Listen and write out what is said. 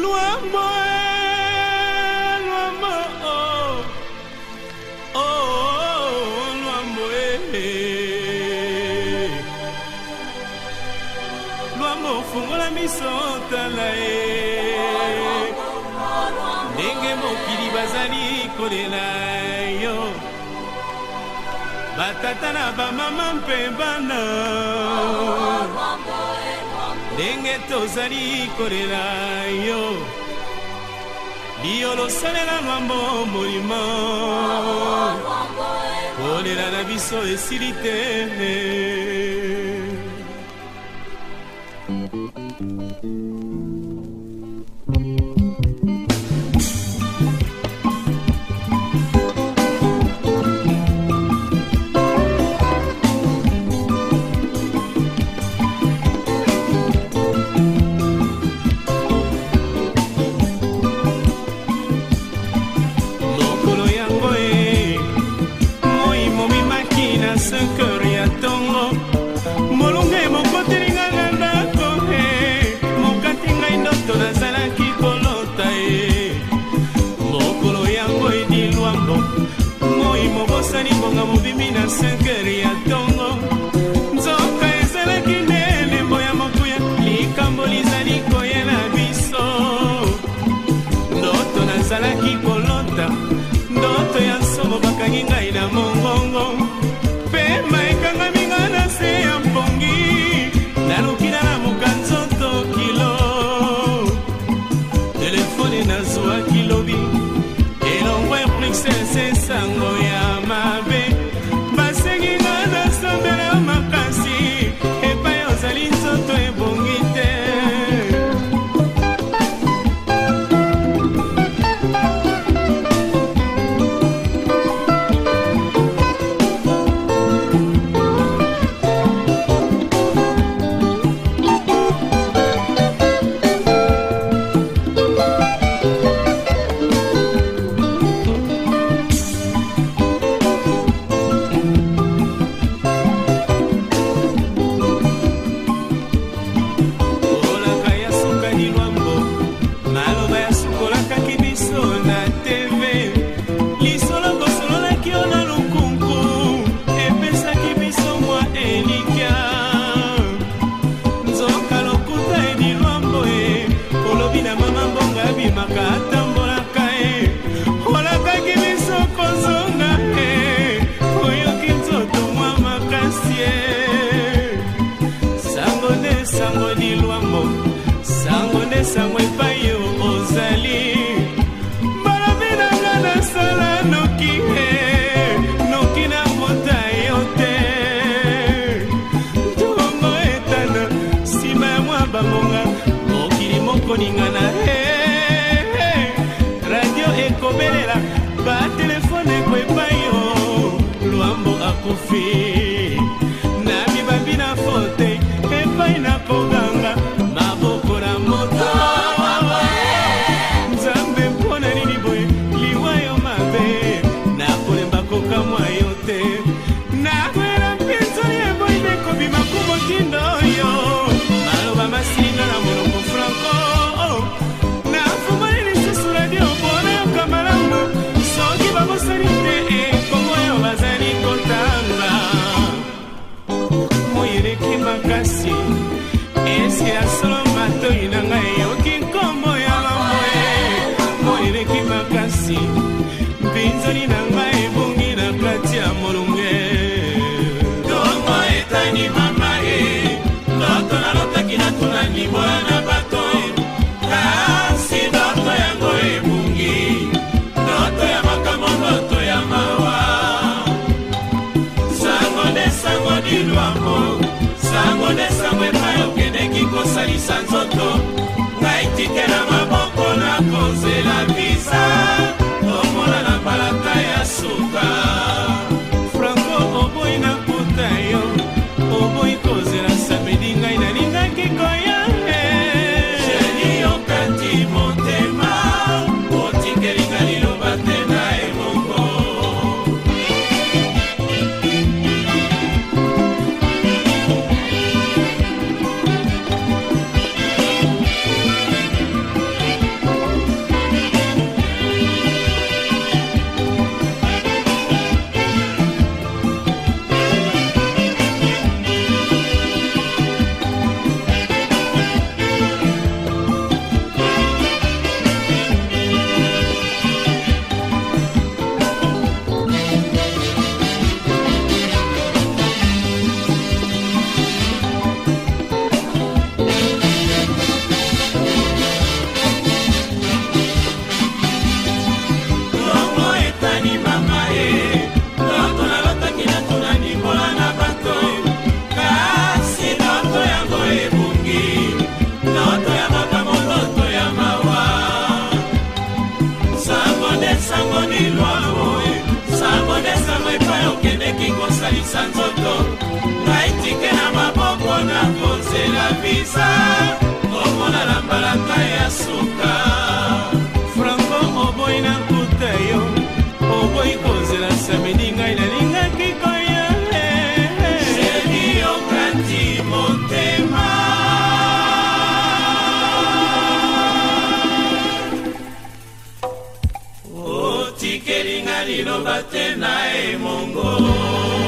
lwamo e lwamo o oh, o oh, lwamo e lwamo fungola miso tala e ndenge mokili bazali kolela yo batata na bamama mpe bana ndenge tozali kolela yo liyo losalela lwambo molimo kolela na biso esili te thank you ebimisi ngai na mongongo mpe maekangami ngai na se ya mpongi nalukina na mokanzoto kilo telefone nazwaki lobi elongo ya bruxelles se sango ya koningana radio ekobelela batelefone ekoepai o lwambo akofi eleki makasi mpinzani na ngai ebongi na plati ya molunge tongo etani mamai ndoto nalotaki natuna libola na bato kasi ndoto yango ebungi ndoto ya makambo ndoto ya mawa sango nde sango dilwambo sango nde sango epai okendeki kosalisa nzoto ngai titela kobimisa nzoto naitike na maboko na kozela visa komona lambalaka ya suka franco oboyi na kuta yo oboyi kozela samedi ngai nalingaki koyole sheri okati motema otikelinga liloba te na emongo